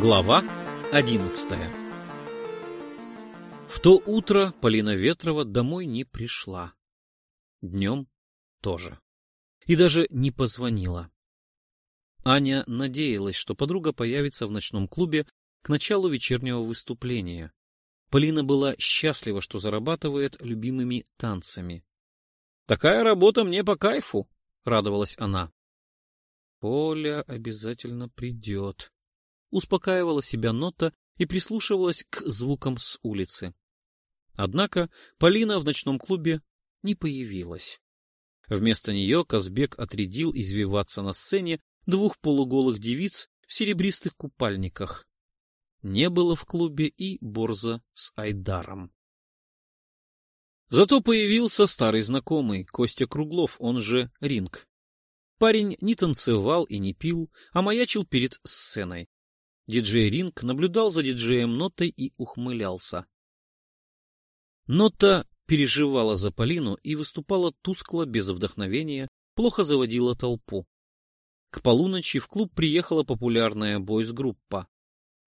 Глава одиннадцатая В то утро Полина Ветрова домой не пришла. Днем тоже. И даже не позвонила. Аня надеялась, что подруга появится в ночном клубе к началу вечернего выступления. Полина была счастлива, что зарабатывает любимыми танцами. «Такая работа мне по кайфу», — радовалась она. «Поля обязательно придет», — успокаивала себя Нота и прислушивалась к звукам с улицы. Однако Полина в ночном клубе не появилась. Вместо нее Казбек отрядил извиваться на сцене двух полуголых девиц в серебристых купальниках. Не было в клубе и Борза с Айдаром. Зато появился старый знакомый, Костя Круглов, он же Ринг. Парень не танцевал и не пил, а маячил перед сценой. Диджей Ринг наблюдал за диджеем Нотой и ухмылялся. Нота переживала за Полину и выступала тускло, без вдохновения, плохо заводила толпу. К полуночи в клуб приехала популярная бойс-группа.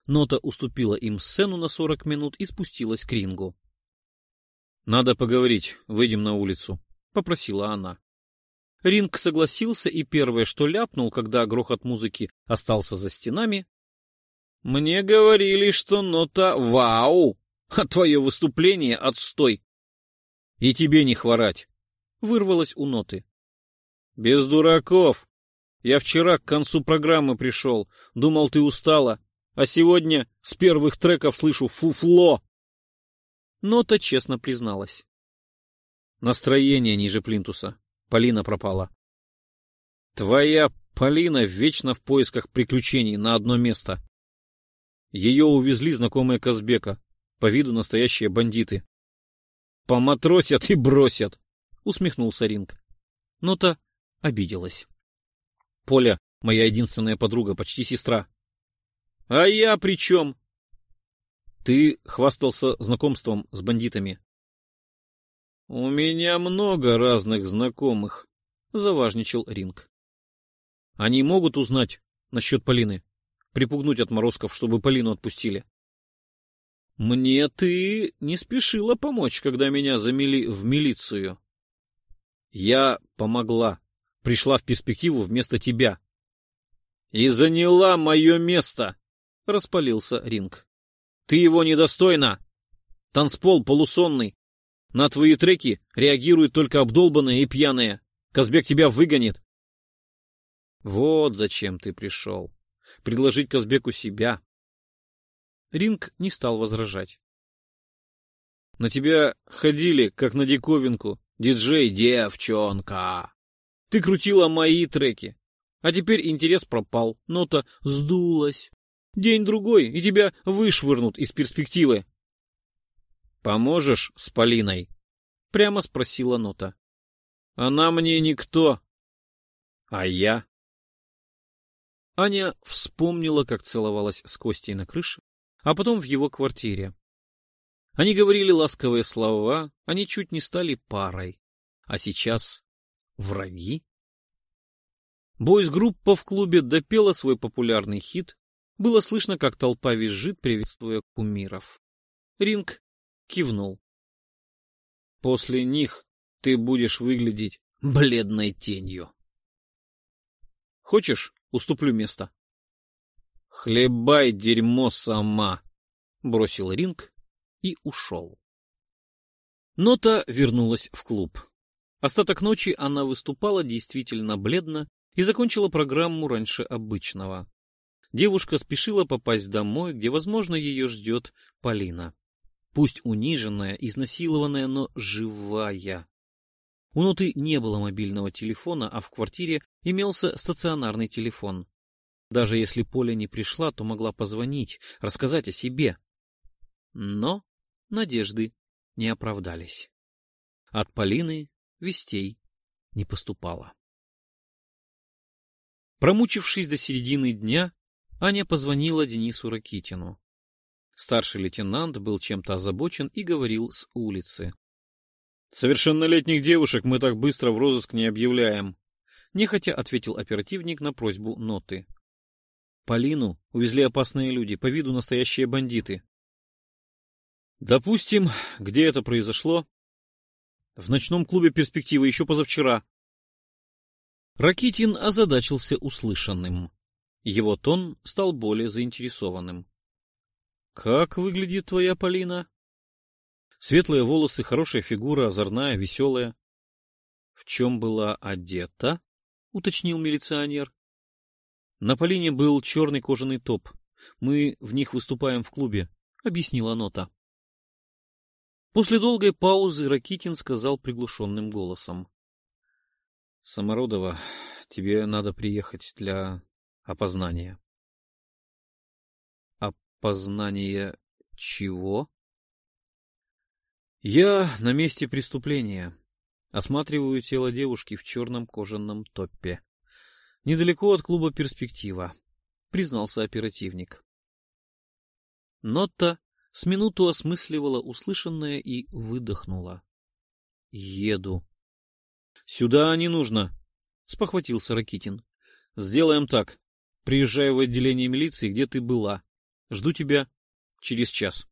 Нота уступила им сцену на сорок минут и спустилась к рингу. — Надо поговорить, выйдем на улицу, — попросила она. Ринг согласился и первое, что ляпнул, когда грохот музыки остался за стенами. — Мне говорили, что нота вау, а твое выступление отстой. — И тебе не хворать, — вырвалось у ноты. — Без дураков, я вчера к концу программы пришел, думал, ты устала, а сегодня с первых треков слышу фуфло. Нота честно призналась. Настроение ниже плинтуса. Полина пропала. Твоя Полина вечно в поисках приключений на одно место. Ее увезли знакомые Казбека, по виду настоящие бандиты. Поматросят и бросят, усмехнулся Ринг. Нота обиделась. Поля — моя единственная подруга, почти сестра. — А я при чем? — Ты хвастался знакомством с бандитами. — У меня много разных знакомых, — заважничал Ринг. — Они могут узнать насчет Полины, припугнуть отморозков, чтобы Полину отпустили. — Мне ты не спешила помочь, когда меня замели в милицию. — Я помогла пришла в перспективу вместо тебя. — И заняла мое место! — распалился Ринг. — Ты его недостойна! Танцпол полусонный. На твои треки реагируют только обдолбанные и пьяные. Казбек тебя выгонит. Вот зачем ты пришел. Предложить Казбеку себя. Ринг не стал возражать. На тебя ходили, как на диковинку, диджей-девчонка. Ты крутила мои треки. А теперь интерес пропал, нота сдулась. День-другой, и тебя вышвырнут из перспективы. — Поможешь с Полиной? — прямо спросила нота. — Она мне никто. — А я? Аня вспомнила, как целовалась с Костей на крыше, а потом в его квартире. Они говорили ласковые слова, они чуть не стали парой. А сейчас Враги? Бойс-группа в клубе допела свой популярный хит. Было слышно, как толпа визжит, приветствуя кумиров. Ринг кивнул. После них ты будешь выглядеть бледной тенью. Хочешь, уступлю место? Хлебай дерьмо сама, бросил Ринг и ушел. Нота вернулась в клуб. Остаток ночи она выступала действительно бледно и закончила программу раньше обычного. Девушка спешила попасть домой, где, возможно, ее ждет Полина. Пусть униженная, изнасилованная, но живая. У Ноты не было мобильного телефона, а в квартире имелся стационарный телефон. Даже если Поля не пришла, то могла позвонить, рассказать о себе. Но надежды не оправдались. От Полины вестей не поступало. Промучившись до середины дня, Аня позвонила Денису Ракитину. Старший лейтенант был чем-то озабочен и говорил с улицы. — Совершеннолетних девушек мы так быстро в розыск не объявляем, — нехотя ответил оперативник на просьбу ноты. Полину увезли опасные люди, по виду настоящие бандиты. Допустим, где это произошло? В ночном клубе «Перспектива» еще позавчера. Ракитин озадачился услышанным. Его тон стал более заинтересованным. — Как выглядит твоя Полина? Светлые волосы, хорошая фигура, озорная, веселая. — В чем была одета? — уточнил милиционер. На Полине был черный кожаный топ. Мы в них выступаем в клубе, — объяснила Нота. После долгой паузы Ракитин сказал приглушенным голосом. — Самородова, тебе надо приехать для опознания. — Опознание чего? — Я на месте преступления. Осматриваю тело девушки в черном кожаном топе. Недалеко от клуба «Перспектива», — признался оперативник. Нотта с минуту осмысливала услышанное и выдохнула. — Еду. — Сюда не нужно, — спохватился Ракитин. — Сделаем так. Приезжай в отделение милиции, где ты была. Жду тебя через час.